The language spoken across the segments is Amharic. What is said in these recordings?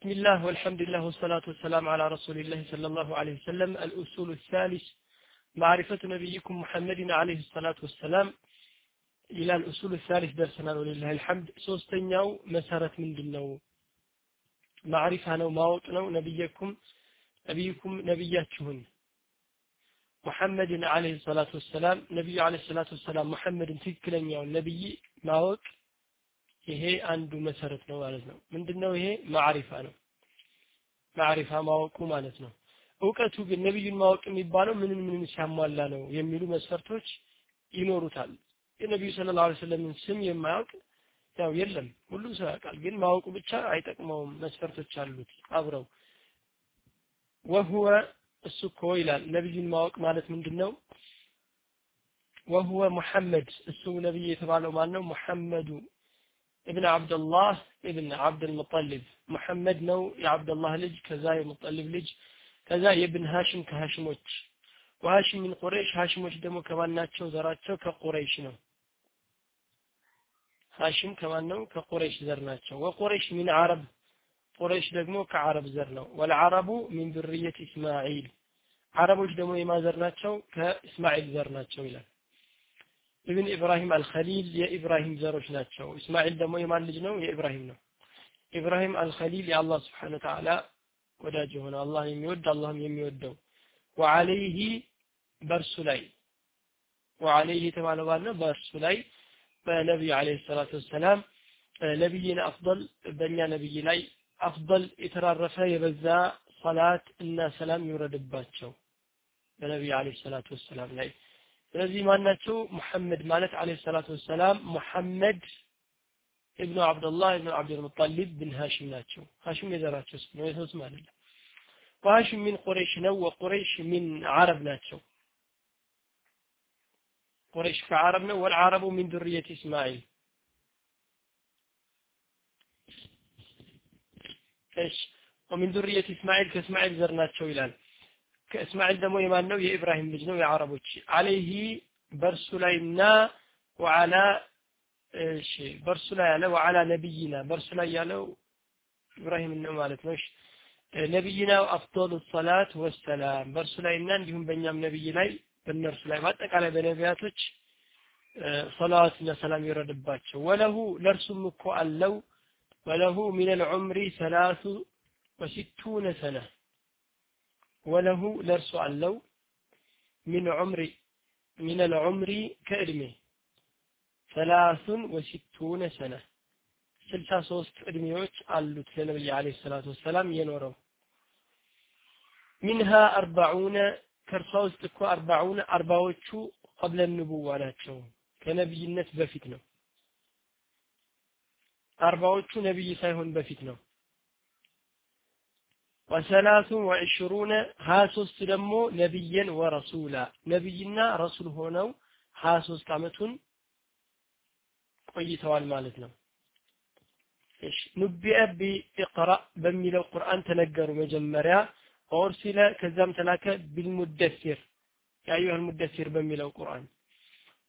بسم الله والحمد لله والصلاة والسلام على رسول الله صلى الله عليه وسلم. الأصول الثالث معرفة نبيكم محمد عليه الصلاة والسلام. إلى الأصول الثالث درسنا ولله الحمد. سوستنياو مسارة من دنو معرفة نو ماوطنو نبيكم نبيكم نبياتهن محمد عليه الصلاة والسلام نبي عليه الصلاة والسلام محمد تذكرني يا نبي ይሄ አንዱ መሰረት ነው ማለት ነው። ምንድነው ይሄ? ማዕሪፋ ነው። ማዕሪፋ ማወቁ ማለት ነው። እውቀቱ ግን ነብዩን ማወቅ የሚባለው ምንን ምንን ሲያሟላ ነው የሚሉ መስፈርቶች ይኖሩታል። የነቢዩ ስለ ላ ስለምን ስም የማያውቅ ያው የለም። ሁሉም ሰው ያውቃል ግን ማወቁ ብቻ አይጠቅመውም። መስፈርቶች አሉት አብረው። ወሁወ እሱ እኮ ይላል ነቢዩን ማወቅ ማለት ምንድን ነው ወሁወ ሙሐመድ እሱ ነቢይ የተባለው ማን ነው? ሙሐመዱ ابن عبد الله ابن عبد المطلب محمد ነው የአብደላህ ልጅ ከዛ የሙጠሊብ ልጅ ከዛ የብን ሃሽም ከሃሽሞች ወሃሽም ምን ቁረይሽ ሃሽሞች ደግሞ ከማን ናቸው ዘራቸው ከቁረይሽ ነው ሃሽም ከማን ነው ከቁረይሽ ዘር ናቸው ወቁረይሽ ሚን አረብ ቁረይሽ ደግሞ ከአረብ ዘር ነው ወልዓረቡ ሚን ዝርየት ኢስማዒል አረቦች ደግሞ የማዘር ናቸው ከእስማኤል ዘር ናቸው ይላል ኢብን ኢብራሂም አልኸሊል የኢብራሂም ዘሮች ናቸው። እስማኤል ደግሞ የማን ልጅ ነው? የኢብራሂም ነው። ኢብራሂም አልኸሊል የአላህ ስብሓን ተዓላ ወዳጅ የሆነ አላህ የሚወድ አላህም የሚወደው። ወዓለይህ በእርሱ ላይ ወዓለይህ የተባለው ባል ነው? በእርሱ ላይ በነቢዩ አለይሂ ሰላቱ ወሰላም ነቢይን አፍضል በእኛ ነቢይ ላይ አፍضል የተራረፈ የበዛ ሰላት እና ሰላም ይውረድባቸው። በነቢዩ አለይሂ ሰላቱ ወሰላም ላይ ስለዚህ ማናቸው? ሙሐመድ ማለት አለይሂ ሰላቱ ወሰላም ሙሐመድ ኢብኑ አብዱላህ ኢብኑ አብዱልሙጠሊብ ብን ሃሽም ናቸው። ሃሽም የዘራቸው ስም ነው የሰው ስም አይደለም። ወሃሽም ሚን ቁረይሽ ነው ወቁረይሽ ሚን አረብ ናቸው። ቁረይሽ ከአረብ ነው ወልዓረቡ ሚን ذርየት እስማኤል እሺ ወሚን ذርየት እስማኤል ከእስማኤል ዘር ናቸው ይላል ከእስማኤል ደግሞ የማን ነው የኢብራሂም ልጅ ነው የአረቦች አለይሂ በእርሱ ላይና ወዓላ እሺ በእርሱ ላይ ያለ ወዓላ ነቢይና በእርሱ ላይ ያለው ኢብራሂም ነው ማለት ነው። እሺ ነቢይና አፍዶሉ ሰላት ወሰላም በእርሱ ላይና እንዲሁም በእኛም ነቢይ ላይ በእነርሱ ላይ በአጠቃላይ በነቢያቶች ሰላዋትና ሰላም ይረድባቸው ወለሁ ለእርሱም እኮ አለው። ወለሁ ሚን ልዑምሪ ሰላቱ ወሲቱነ ሰነ ወለሁ ለእርሱ አለው። ሚን ዑምሪ ሚን ልዑምሪ ከእድሜ ሰላሱን ወሲቱነ ሰነ። ስልሳ ሶስት እድሜዎች አሉት ለነቢይ አለ ሰላቱ ወሰላም የኖረው። ሚንሃ አርባዑነ ከእርሷ ውስጥ እኮ አርባዑነ አርባዎቹ ቀብለ ንቡዋ ናቸው። ከነቢይነት በፊት ነው። አርባዎቹ ነቢይ ሳይሆን በፊት ነው ወሰላቱ ወዕሽሩነ ሀያ ሶስት ደግሞ ነቢየን ወረሱላ። ነቢይና ረሱል ሆነው ሀያ ሶስት አመቱን ቆይተዋል ማለት ነው። እሺ ኑቢአ ቢኢቅራ በሚለው ቁርአን ተነገሩ መጀመሪያ። ኦርሲለ ከዛም ተላከ ቢልሙደሲር። የአዩሃል ሙደሲር በሚለው ቁርአን።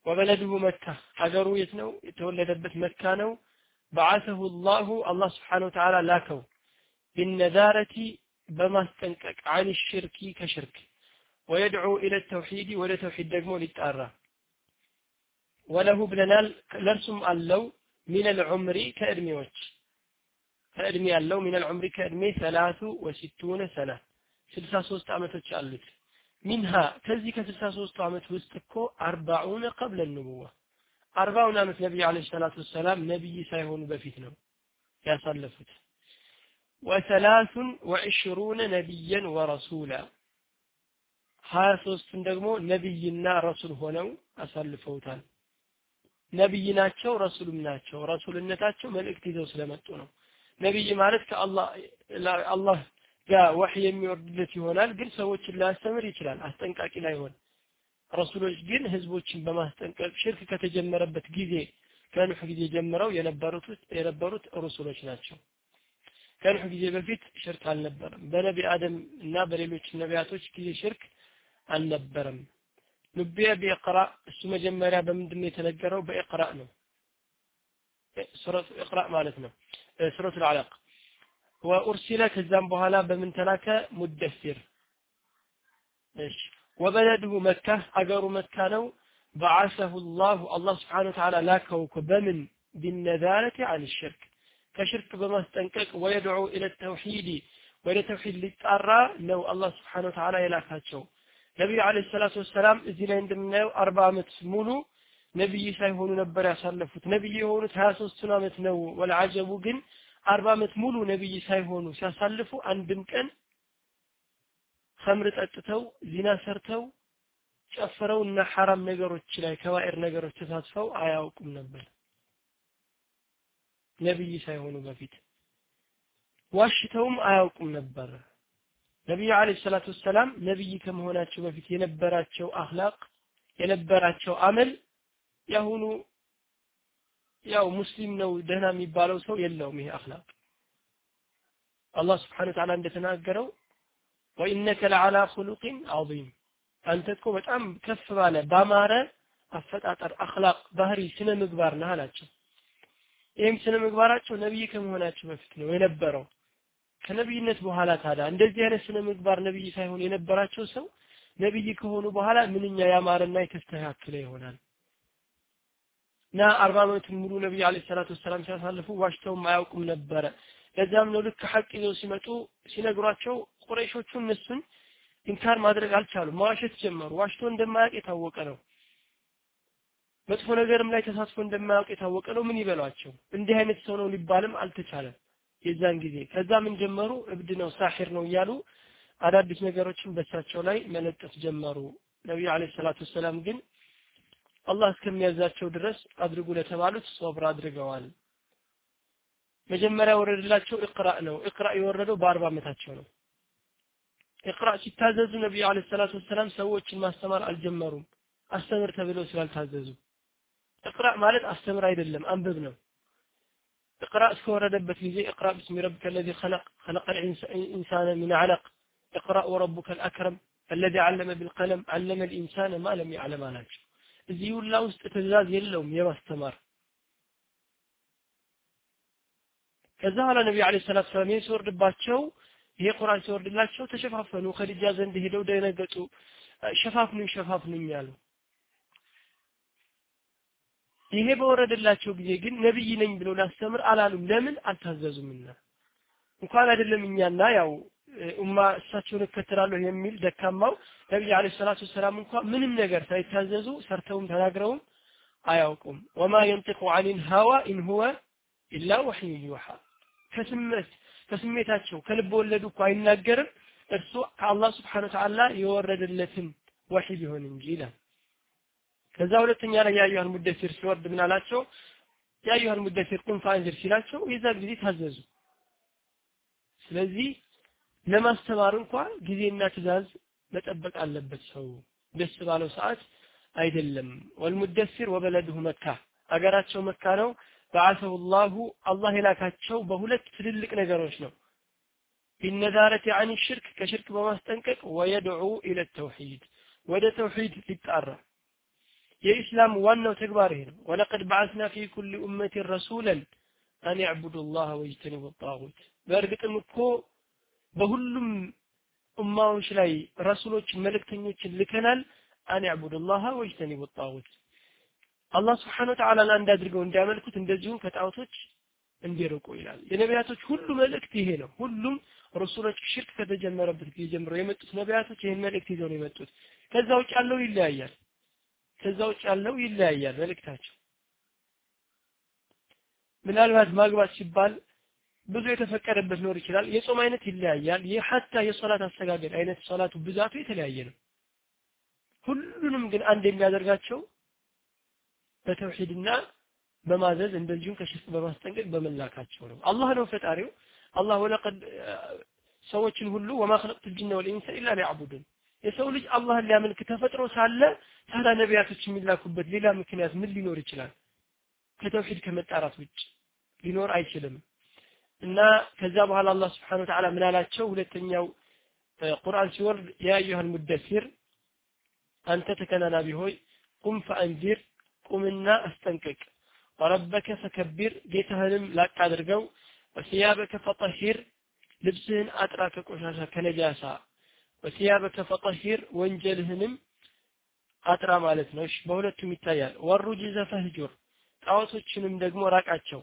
ወበለድሁ መካ። ሀገሩ የት ነው? የተወለደበት መካ ነው። በዓሰሁ ላሁ አላህ ስብሓን ወተዓላ ላከው። ቢነዛረቲ በማስጠንቀቅ አን ሽርኪ ከሽርክ ወየድዑ ኢለ ተውሒድ ወደ ተውሒድ ደግሞ ሊጣራ ወለሁ ብለናል ለእርሱም አለው ሚን ልዑምሪ ከእድሜዎች ከእድሜ ያለው ሚን ልዑምሪ ከእድሜ ሰላቱ ወሲቱነ ሰና ስልሳ ሶስት አመቶች አሉት ሚንሃ ከዚህ ከስልሳ ሶስቱ አመት ውስጥ እኮ አርባዑነ ቀብለ ንቡዋ አርባውን አመት ነቢይ አለ ሰላቱ ወሰላም ነቢይ ሳይሆኑ በፊት ነው ያሳለፉት ወሰላሱን ወዕሽሩነ ነቢየን ወረሱላ ሀያ ደግሞ ነቢይና ረሱል ሆነው አሳልፈውታል። ነቢይ ናቸው ረሱልም ናቸው። ረሱልነታቸው መልእክት ይዘው ስለመጡ ነው። ነቢይ ማለት ከአላህ አላህ ጋር ወህይ የሚወርድለት ይሆናል ግን ሰዎችን ሊያስተምር ይችላል። አስጠንቃቂ ላይሆን። ረሱሎች ግን ህዝቦችን በማስጠንቀቅ ሽርክ ከተጀመረበት ጊዜ ከኑህ ጊዜ ጀምረው የነበሩት የነበሩት ሩሱሎች ናቸው ከኑህ ጊዜ በፊት ሽርክ አልነበረም። በነቢ አደም እና በሌሎች ነቢያቶች ጊዜ ሽርክ አልነበረም። ኑቢያ ቢቅራ እሱ መጀመሪያ በምንድን ነው የተነገረው? በኢቅራ ነው። ሱረቱ ኢቅራ ማለት ነው። ሱረቱ አልዓለቅ ወኡርሲለ ከዛም በኋላ በምን ተላከ? ሙደሲር። እሺ። ወበለድሁ መካ አገሩ መካ ነው። በዓሰሁ ላሁ አላህ ስብሓን ወተዓላ ላከው እኮ በምን? ቢነዛረቲ አን ሽርክ ከሽርክ በማስጠንቀቅ ወየድዑ ኢለ ተውሒድ ወደ ተውሒድ ሊጣራ ነው አላህ ስብሓን ወተዓላ የላካቸው። ነቢዩ አለ ሰላቱ ወሰላም እዚህ ላይ እንደምናየው አርባ ዓመት ሙሉ ነቢይ ሳይሆኑ ነበር ያሳለፉት። ነቢይ የሆኑት ሀያ ሶስቱን ዓመት ነው። ወለዓጀቡ ግን አርባ ዓመት ሙሉ ነቢይ ሳይሆኑ ሲያሳልፉ አንድም ቀን ከምር ጠጥተው ዚና ሰርተው ጨፍረው እና ሐራም ነገሮች ላይ ከባኤር ነገሮች ተሳትፈው አያውቁም ነበር ነቢይ ሳይሆኑ በፊት ዋሽተውም አያውቁም ነበር። ነቢዩ አለይሂ ሰላቱ ወሰላም ነቢይ ከመሆናቸው በፊት የነበራቸው አኽላቅ የነበራቸው አመል ያሁኑ ያው ሙስሊም ነው ደህና የሚባለው ሰው የለውም ይሄ አኽላቅ። አላህ ስብሓነሁ ወተዓላ እንደተናገረው ወኢነከ ለዓላ ኹሉቂን ዐዚም። አንተ እኮ በጣም ከፍ ባለ ባማረ አፈጣጠር አኽላቅ ባህሪ ስነ ምግባር ነህ አላቸው ይህም ስነ ምግባራቸው ነቢይ ከመሆናቸው በፊት ነው የነበረው። ከነቢይነት በኋላ ታዲያ እንደዚህ አይነት ስነ ምግባር ነቢይ ሳይሆን የነበራቸው ሰው ነቢይ ከሆኑ በኋላ ምንኛ ያማረና የተስተካከለ ይሆናል። እና አርባ ዓመቱን ሙሉ ነቢይ አለ ሰላቱ ወሰላም ሲያሳልፉ ዋሽተውም አያውቁም ነበረ። ለዚያም ነው ልክ ሐቅ ይዘው ሲመጡ ሲነግሯቸው ቁረይሾቹ እነሱን ኢንካር ማድረግ አልቻሉም። መዋሸት ጀመሩ። ዋሽቶ እንደማያውቅ የታወቀ ነው መጥፎ ነገርም ላይ ተሳትፎ እንደማያውቅ የታወቀ ነው። ምን ይበሏቸው? እንዲህ አይነት ሰው ነው ሊባልም አልተቻለም የዛን ጊዜ። ከዛ ምን ጀመሩ? እብድ ነው ሳሒር ነው እያሉ አዳዲስ ነገሮችን በሳቸው ላይ መለጠፍ ጀመሩ። ነቢዩ አለ ሰላቱ ወሰላም ግን አላህ እስከሚያዛቸው ድረስ አድርጉ ለተባሉት ሶብር አድርገዋል። መጀመሪያ ወረደላቸው እቅራእ ነው። እቅራእ የወረደው በአርባ ዓመታቸው ነው። እቅራእ ሲታዘዙ ነቢዩ አለ ሰላቱ ወሰላም ሰዎችን ማስተማር አልጀመሩም። አስተምር ተብለው ስላልታዘዙ እቅራእ ማለት አስተምር አይደለም አንብብ ነው اقرأ እስከወረደበት ጊዜ اقرأ باسم ربك الذي خلق خلق الإنسان من علق اقرأ وربك الأكرم الذي علم بالقلم علم الإنسان ما لم يعلم አላቸው እዚህ ሁላ ውስጥ ትእዛዝ የለውም የማስተማር ከዛ በኋላ ነቢዩ አለ ሰላት ሰላም ይህ ሲወርድባቸው ይሄ ቁርአን ሲወርድላቸው ተሸፋፈኑ ከዲጃ ዘንድ ሄደው ደነገጡ ሸፋፍኑኝ ሸፋፍኑኝ አሉ ይሄ በወረደላቸው ጊዜ ግን ነብይ ነኝ ብለው ላስተምር አላሉም። ለምን? አልታዘዙምና። እንኳን አይደለም እኛና ያው ኡማ እሳቸውን እከተላለሁ የሚል ደካማው ነቢይ አለይሂ ሰላቱ ወሰላም እንኳን ምንም ነገር ሳይታዘዙ ሰርተውም ተናግረውም አያውቁም። وما ينطق عن الهوى إن هو إلا وحي يوحى ከስሜት ከስሜታቸው ከልብ ወለድ እኮ አይናገርም። እርሱ ከአላህ سبحانه وتعالى የወረደለትን ወሒ ቢሆን እንጂ ይላል ከዛ ሁለተኛ ላይ يا أيها المدثر ሲወርድ ምን አላቸው? يا أيها المدثر قم فأنذر ሲላቸው የዛ ጊዜ ታዘዙ። ስለዚህ ለማስተማር እንኳን ጊዜና ትእዛዝ መጠበቅ አለበት ሰው። ደስ ባለው ሰዓት አይደለም። ወልሙደሲር ወበለድሁ መካ። አገራቸው መካ ነው። በዓሰሁ ላሁ አላህ የላካቸው በሁለት ትልልቅ ነገሮች ነው። ቢነዛረቲ አን ሽርክ ከሽርክ በማስጠንቀቅ ወየድዑ ኢለ ተውሒድ ወደ ተውሒድ ሊጣራ የኢስላም ዋናው ተግባር ይሄ ነው። ወለቀድ በዓስና ፊ ኩል ኡመትን ረሱለን አን ያዕቡዱ ላህ ወጅተኒቡ ጣጉት። በእርግጥም እኮ በሁሉም ኡማዎች ላይ ረሱሎችን መልእክተኞችን ልከናል። አን ያዕቡዱ ላህ ወጅተኒቡ ጣጉት። አላህ ስብሓን ወተዓላን አንድ አድርገው እንዲያመልኩት እንደዚሁም ከጣዖቶች እንዲርቁ ይላል። የነቢያቶች ሁሉ መልእክት ይሄ ነው። ሁሉም ረሱሎች ሽርክ ከተጀመረበት ጊዜ ጀምሮ የመጡት ነቢያቶች ይህን መልእክት ይዘው ነው የመጡት። ከዛ ውጭ ያለው ይለያያል ከዛ ውጭ ያለው ይለያያል መልእክታቸው። ምናልባት ማግባት ሲባል ብዙ የተፈቀደበት ኖር ይችላል። የጾም አይነት ይለያያል። የሐታ የሶላት አሰጋገድ አይነት ሶላቱ ብዛቱ የተለያየ ነው። ሁሉንም ግን አንድ የሚያደርጋቸው በተውሂድና በማዘዝ እንደዚሁም ከሽርክ በማስጠንቀቅ በመላካቸው ነው። አላህ ነው ፈጣሪው። አላህ ወለቀድ ሰዎችን ሁሉ ወማ ኸለቅቱ ጅነ ወልኢንሰ ኢላ ሊያዕቡዱን የሰው ልጅ አላህን ሊያመልክ ተፈጥሮ ሳለ ታዲያ ነቢያቶች የሚላኩበት ሌላ ምክንያት ምን ሊኖር ይችላል? ከተውሂድ ከመጣራት ውጭ ሊኖር አይችልም። እና ከዛ በኋላ አላህ ስብሓን ወተዓላ ምን አላቸው? ሁለተኛው ቁርአን ሲወርድ ያ አዩሃል ሙደሲር አንተ ተከናናቢ ሆይ ቁም ፈአንዚር ቁምና አስጠንቅቅ ወረበከ ፈከቢር ጌታህንም ላቅ አድርገው። ወሲያበከ ፈጠሂር ልብስህን አጥራ ከቆሻሻ ከነጃሳ ወሲያበከ ፈጠሂር ወንጀልህንም አጥራ ማለት ነው። እሺ በሁለቱም ይታያል። ወሩጅዘ ፈህጁር ጣዖቶችንም ደግሞ ራቃቸው።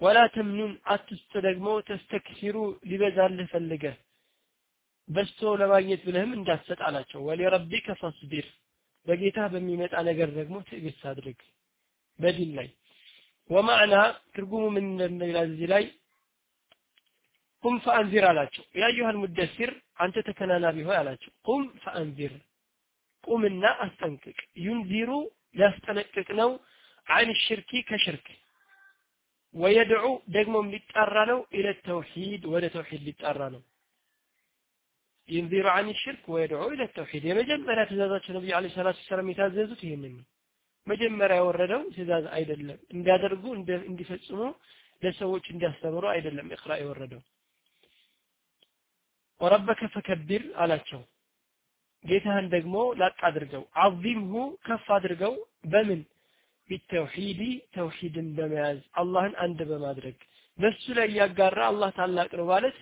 ወላ ተምኑን አትስጥ ደግሞ ተስተክሲሩ ሊበዛልህ ፈልገህ በስቶ ለማግኘት ብለህም እንዳትሰጥ አላቸው። ወሊረቢከ ፈስቢር በጌታ በሚመጣ ነገር ደግሞ ትዕግስት አድርግ በዲን ላይ። ወማዕና ትርጉሙ ምን እንደሚላል እዚህ ላይ? ቁም ፈአንዚር አላቸው። ያዩሃል ሙደሲር አንተ ተከናናቢ ሆይ አላቸው። ቁም ፈአንዚር ቁምና አስጠንቅቅ። ዩንዚሩ ሊያስጠነቅቅ ነው። አን ሽርኪ ከሽርክ ወየድዑ ደግሞ ሊጣራ ነው። ኢለ ተውሂድ ወደ ተውሂድ ሊጣራ ነው። ዩንዚሩ አን ሽርክ ወየድዑ ኢለ ተውሂድ። የመጀመሪያ ትእዛዛቸው ነቢዩ ዓለይሂ ሰላቱ ወሰላም የታዘዙት ይህንን ነው። መጀመሪያ የወረደው ትእዛዝ አይደለም። እንዲያደርጉ እንዲፈጽሙ ለሰዎች እንዲያስተምሩ አይደለም ኢቅራ የወረደው ወረበከ ፈከቢር አላቸው። ጌታህን ደግሞ ላቅ አድርገው አዚምሁ ከፍ አድርገው በምን? ቢተውሂዲ ተውሂድን በመያዝ አላህን አንድ በማድረግ በሱ ላይ እያጋራ አላህ ታላቅ ነው ማለት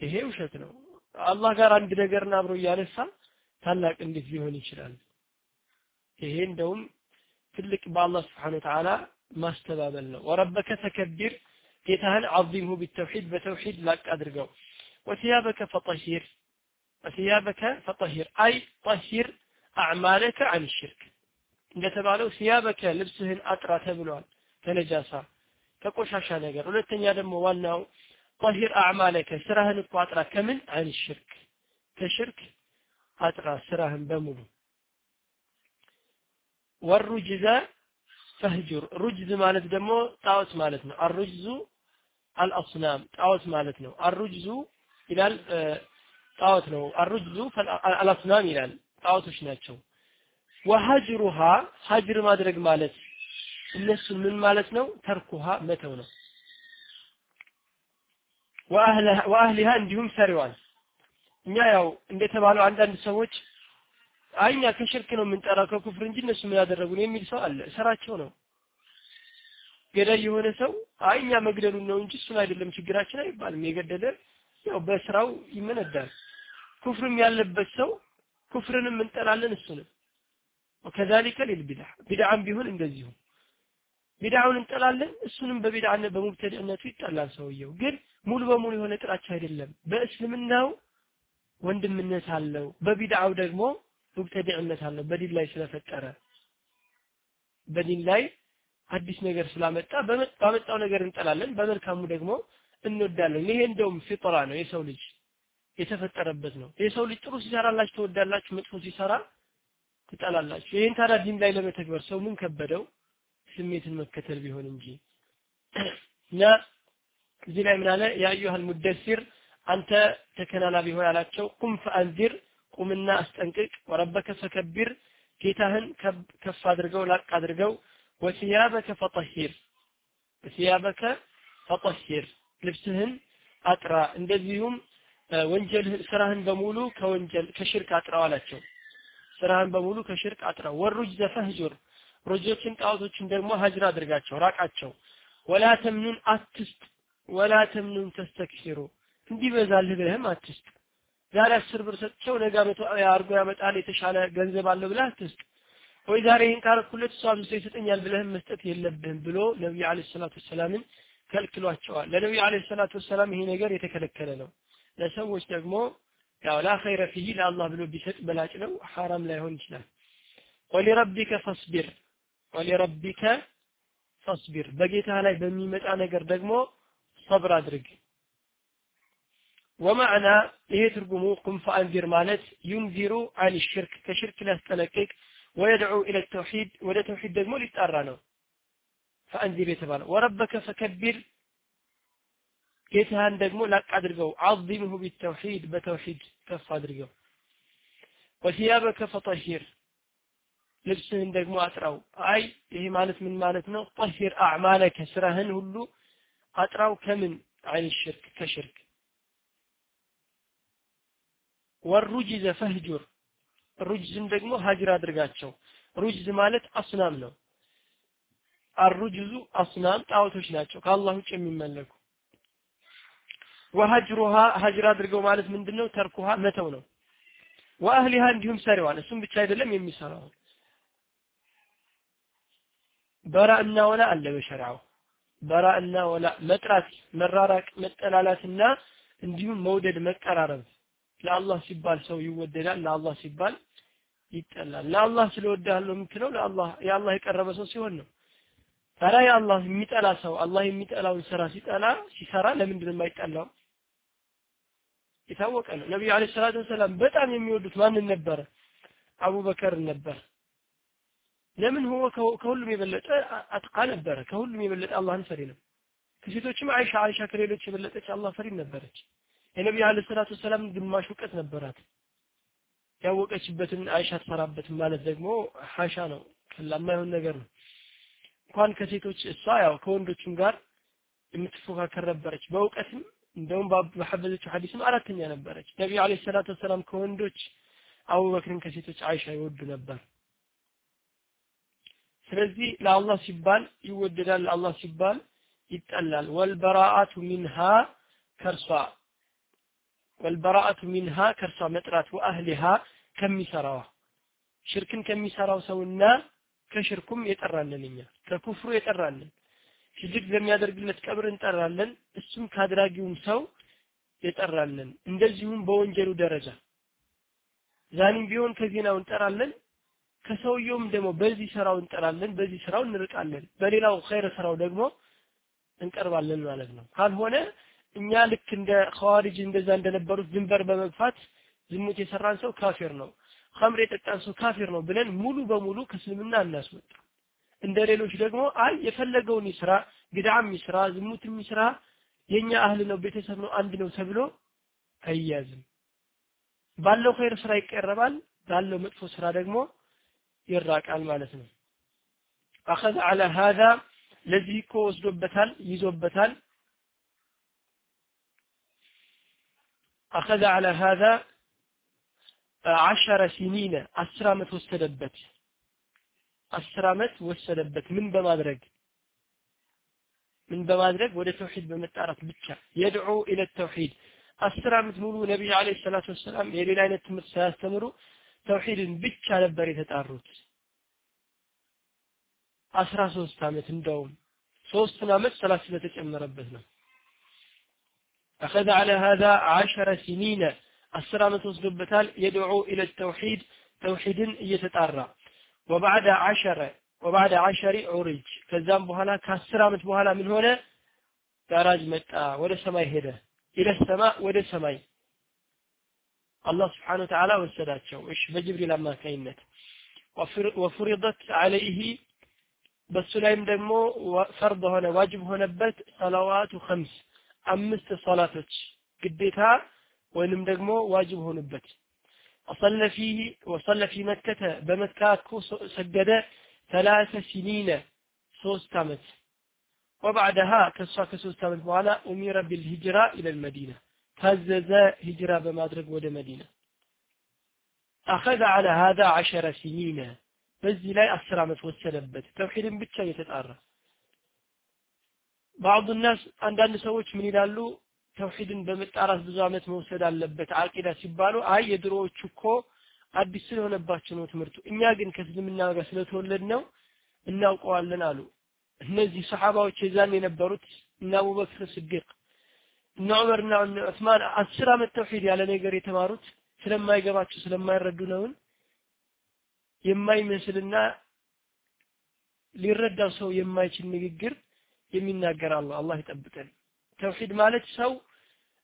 ይሄ ውሸት ነው። አላህ ጋር አንድ ነገርን አብሮ እያነሳ ታላቅ እንዴት ሊሆን ይችላል? ይሄ እንደውም ትልቅ በአላህ ስብሓን ወተዓላ ማስተባበል ነው። ወረበከ ተከቢር ጌታህን አዚምሁ ቢተውሂድ በተውሂድ ላቅ አድርገው ወሲያበከ ፈጠሂር ወሲያበከ ፈጠሂር አይ ጠሂር አዕማለከ አን ሽርክ እንደተባለው ሲያበከ ልብስህን አጥራ ተብሏል ከነጃሳ ከቆሻሻ ነገር ሁለተኛ ደግሞ ዋናው ጠሂር አዕማለከ ስራህን እኮ አጥራ ከምን አን ሽርክ ከሽርክ አጥራ ስራህን በሙሉ ወሩጅዘ ፈህጁር ሩጅዝ ማለት ደግሞ ጣዖት ማለት ነው አሩጅዙ አልአስናም ጣዖት ማለት ነው አሩጅዙ ይላል። ጣዖት ነው። አሩጅዙ አልአስናም ይላል። ጣዖቶች ናቸው። ወሀጅሩሃ ሀጅር ማድረግ ማለት እነሱን ምን ማለት ነው? ተርኩሃ መተው ነው። ወአህሊሃ እንዲሁም ሰሪዋን። እኛ ያው እንደተባለው አንዳንድ ሰዎች አይ እኛ ከሽርክ ነው የምንጠራው ከኩፍር እንጂ እነሱ ምን ያደረጉን የሚል ሰው አለ። ስራቸው ነው። ገዳይ የሆነ ሰው አይ እኛ መግደሉን ነው እንጂ እሱን አይደለም ችግራችን አይባልም። የገደለ ያው በስራው ይመነዳል። ኩፍርም ያለበት ሰው ኩፍርንም እንጠላለን እሱንም ወከዛሊከ ሊልቢድዓ። ቢድዓም ቢሆን እንደዚሁ። ቢድዓውን እንጠላለን እሱንም በቢድዓነት በሙብተድዕነቱ ይጠላል ሰውየው። ግን ሙሉ በሙሉ የሆነ ጥላቻ አይደለም። በእስልምናው ወንድምነት አለው በቢድዓው ደግሞ ሙብተድዕነት አለው። በዲን ላይ ስለፈጠረ በዲን ላይ አዲስ ነገር ስላመጣ ባመጣው ነገር እንጠላለን። በመልካሙ ደግሞ እንወዳለን። ይሄ እንደውም ፊጥራ ነው። የሰው ልጅ የተፈጠረበት ነው። የሰው ልጅ ጥሩ ሲሰራላችሁ ትወዳላችሁ መጥፎ ሲሰራ ትጠላላችሁ። ይህን ታዲያ ዲን ላይ ለመተግበር ሰው ምን ከበደው ስሜትን መከተል ቢሆን እንጂ። እና እዚህ ላይ ምን አለ? ያ አዩሃል ሙደሲር አንተ ተከናናቢ ሆይ አላቸው። ቁም ፈአንዚር ቁምና አስጠንቅቅ። ወረበከ ፈከቢር ጌታህን ከፍ አድርገው ላቅ አድርገው። ወሲያበከ ፈጠሂር ወሲያበከ ፈጠሂር ልብስህን አጥራ። እንደዚሁም ወንጀልህን ስራህን በሙሉ ከወንጀል ከሽርክ አጥራው አላቸው። ስራህን በሙሉ ከሽርክ አጥራው። ወሩጅ ዘፈህጁር ሮጆችን ጣዖቶችን ደግሞ ሀጅር አድርጋቸው ራቃቸው። ወላ ተምኑን አትስጥ። ወላ ተምኑን ተስተክሲሩ እንዲበዛልህ ብለህም አትስጥ። ዛሬ አስር ብር ሰጥቸው ነገ መቶ አርጎ ያመጣል የተሻለ ገንዘብ አለው ብለህ አትስጥ። ወይ ዛሬ ይህን ካረኩለት እሱ አብዝቶ ይሰጠኛል ብለህም መስጠት የለብህም ብሎ ነቢዩ አለ ሰላቱ ወሰላምን ከልክሏቸዋል ለነቢዩ አለ ሰላቱ ወሰላም ይሄ ነገር የተከለከለ ነው ለሰዎች ደግሞ ያው ላ ኸይረ ፊሂ ለአላህ ብሎ ቢሰጥ በላጭ ነው ሐራም ላይሆን ይችላል ወሊረቢከ ፈስቢር ወሊረቢከ ፈስቢር በጌታ ላይ በሚመጣ ነገር ደግሞ ሰብር አድርግ ወማዕና ይሄ ትርጉሙ ቁም ፈአንዚር ማለት ዩንዚሩ አን ሽርክ ከሽርክ ሊያስጠነቅቅ ወየድዑ ኢለ ተውሂድ ወደ ተውሂድ ደግሞ ሊጣራ ነው ፈአንዚር የተባለው ወረበከ ፈከቢር ጌታህን ደግሞ ላቅ አድርገው عظمه بالتوحيد በተውሂድ ከፍ አድርገው وثيابك فطهر ልብስህን ደግሞ አጥራው አይ ይሄ ማለት ምን ማለት ነው طهر أعمالك ስራህን ሁሉ አጥራው ከምን አይን ሽርክ ከሽርክ والرجز فاهجر ሩጅዝን ደግሞ ሀጅር አድርጋቸው الرجز ማለት أصنام ነው አሩጅዙ አስናም ጣዖቶች ናቸው ከአላህ ውጭ የሚመለኩ ወሀጅሩሃ ሀጅር አድርገው ማለት ምንድን ነው? ተርኩሃ መተው ነው። ወአህሊሃ እንዲሁም ሰሪዋን እሱም ብቻ አይደለም የሚሰራው በራእና ወላ አለ በሸሪዓው በራእና ወላ መጥራት፣ መራራቅ፣ መጠላላትና እንዲሁም መውደድ፣ መቀራረብ ለአላህ ሲባል ሰው ይወደዳል፣ ለአላህ ሲባል ይጠላል። ለአላህ ስለወዳለሁ የምትለው ለአላህ የአላህ የቀረበ ሰው ሲሆን ነው። ታዲያ የአላህ የሚጠላ ሰው አላህ የሚጠላውን ስራ ሲጠላ ሲሰራ ለምንድን የማይጠላው? የታወቀ ነው። ነቢዩ አለይሂ ሰላቱ ወሰላም በጣም የሚወዱት ማንን ነበረ? አቡበከር ነበር። ለምን ሆ ከሁሉም የበለጠ አጥቃ ነበረ። ከሁሉም የበለጠ አላህን ፈሪ ነው። ከሴቶችም አይሻ አይሻ ከሌሎች የበለጠች አላህ ፈሪ ነበረች። የነቢዩ አለይሂ ሰላቱ ወሰላም ግማሽ እውቀት ነበራት። ያወቀችበትን አይሻ ትሰራበትን ማለት ደግሞ ሀሻ ነው። የማይሆን ነገር ነው። እንኳን ከሴቶች እሷ ያው ከወንዶችም ጋር የምትፎካከር ነበረች። በእውቀትም እንደውም በሐፈዘችው ሐዲስም አራተኛ ነበረች። ነቢዩ አለይሂ ሰላቱ ወሰላም ከወንዶች አቡበክርን ከሴቶች አይሻ ይወዱ ነበር። ስለዚህ ለአላህ ሲባል ይወደዳል፣ ለአላህ ሲባል ይጠላል። ወልበራአቱ ሚንሃ ከርሷ ወልበራአቱ ሚንሃ ከርሷ መጥራት ወአህሊሃ ከሚሰራዋ ሽርክን ከሚሰራው ሰውና ከሽርኩም የጠራለን እኛ ከኩፍሩ የጠራለን ስጅድ ለሚያደርግለት ቀብር እንጠራለን። እሱም ካድራጊውም ሰው የጠራለን እንደዚሁም በወንጀሉ ደረጃ ዛኒም ቢሆን ከዜናው እንጠራለን ከሰውየውም ደግሞ በዚህ ስራው እንጠራለን በዚህ ስራው እንርቃለን በሌላው ኸይር ስራው ደግሞ እንቀርባለን ማለት ነው። ካልሆነ እኛ ልክ እንደ ኸዋሪጅ እንደዛ እንደነበሩት ድንበር በመግፋት ዝሙት የሰራን ሰው ካፊር ነው ኸምር የጠጣን ሰው ካፊር ነው ብለን ሙሉ በሙሉ ከእስልምና እናስወጣ እንደ ሌሎች ደግሞ አይ የፈለገውን ይስራ ግድዓም ይስራ ዝሙትም ይስራ የኛ አህል ነው ቤተሰብ ነው አንድ ነው ተብሎ አይያዝም። ባለው ኸይር ስራ ይቀረባል ባለው መጥፎ ስራ ደግሞ ይራቃል ማለት ነው። አኸዘ አለ ሀዛ ለዚህ እኮ ወስዶበታል ይዞበታል። አኸዘ አለ ሀዛ አሸረ ሲኒነ አስር ዓመት ወሰደበት አስር ዓመት ወሰደበት። ምን በማድረግ? ምን በማድረግ? ወደ ተውሂድ በመጣራት ብቻ። የድዑ ኢለ ተውሂድ። አስር ዓመት ሙሉ ነቢይ አለይሂ ሰላቱ ወሰላም የሌላ አይነት ትምህርት ሳያስተምሩ ተውሂድን ብቻ ነበር የተጣሩት። አስራ ሶስት ዓመት እንደውም ሶስቱን ዓመት ሰላት ስለተጨመረበት ነው። አኸዘ አለ ሀዛ ዓሸረ ሲኒነ። አስር ዓመት ወስዶበታል። የድዑ ኢለ ተውሂድ። ተውሂድን እየተጣራ ወባዕደ ዓሸረ ወባዕደ ዓሸሪ ዑሪጅ ከዛም በኋላ ከአስር ዓመት በኋላ ምን ሆነ? ጋራጅ መጣ ወደ ሰማይ ሄደ። ኢለ ሰማ ወደ ሰማይ አላህ ስብሓን ወተዓላ ወሰዳቸው። እሺ በጅብሪል አማካኝነት። ወፍሪضት አለይህ በሱ ላይም ደግሞ ፈርድ ሆነ ዋጅብ ሆነበት ሰላዋቱ ከምስ አምስት ሶላቶች ግዴታ ወይንም ደግሞ ዋጅብ ሆኑበት ወሰለ ፊህ ወሰለ ፊ መከተ በመካ እኮ ሰገደ ሰላሰ ሲኒነ ሶስት ዓመት ወባዕደሃ ከእሷ ከሶስት ዓመት በኋላ ኡሚረ ቢልሂጅራ ኢለል መዲና ታዘዘ ሂጅራ በማድረግ ወደ መዲና አኸዘ አለ ሀዛ ዓሸረ ሲኒነ በዚህ ላይ አስር ዓመት ወሰደበት ተውሒድን ብቻ እየተጣራ ባዕዱ ናስ አንዳንድ ሰዎች ምን ይላሉ ተውሂድን በመጣራት ብዙ አመት መውሰድ አለበት። አቂዳ ሲባሉ አይ የድሮዎቹ እኮ አዲስ ስለሆነባቸው ነው ትምህርቱ። እኛ ግን ከእስልምና ጋር ስለተወለድ ነው እናውቀዋለን አሉ። እነዚህ ሰሓባዎች የዛን የነበሩት እነ አቡበክር ስዲቅ እነ ዑመርና እነ ዑስማን አስር አመት ተውሂድ ያለ ነገር የተማሩት ስለማይገባቸው ስለማይረዱ ነውን የማይመስልና ሊረዳው ሰው የማይችል ንግግር የሚናገር አለው አላህ ይጠብቀን ተውሂድ ማለት ሰው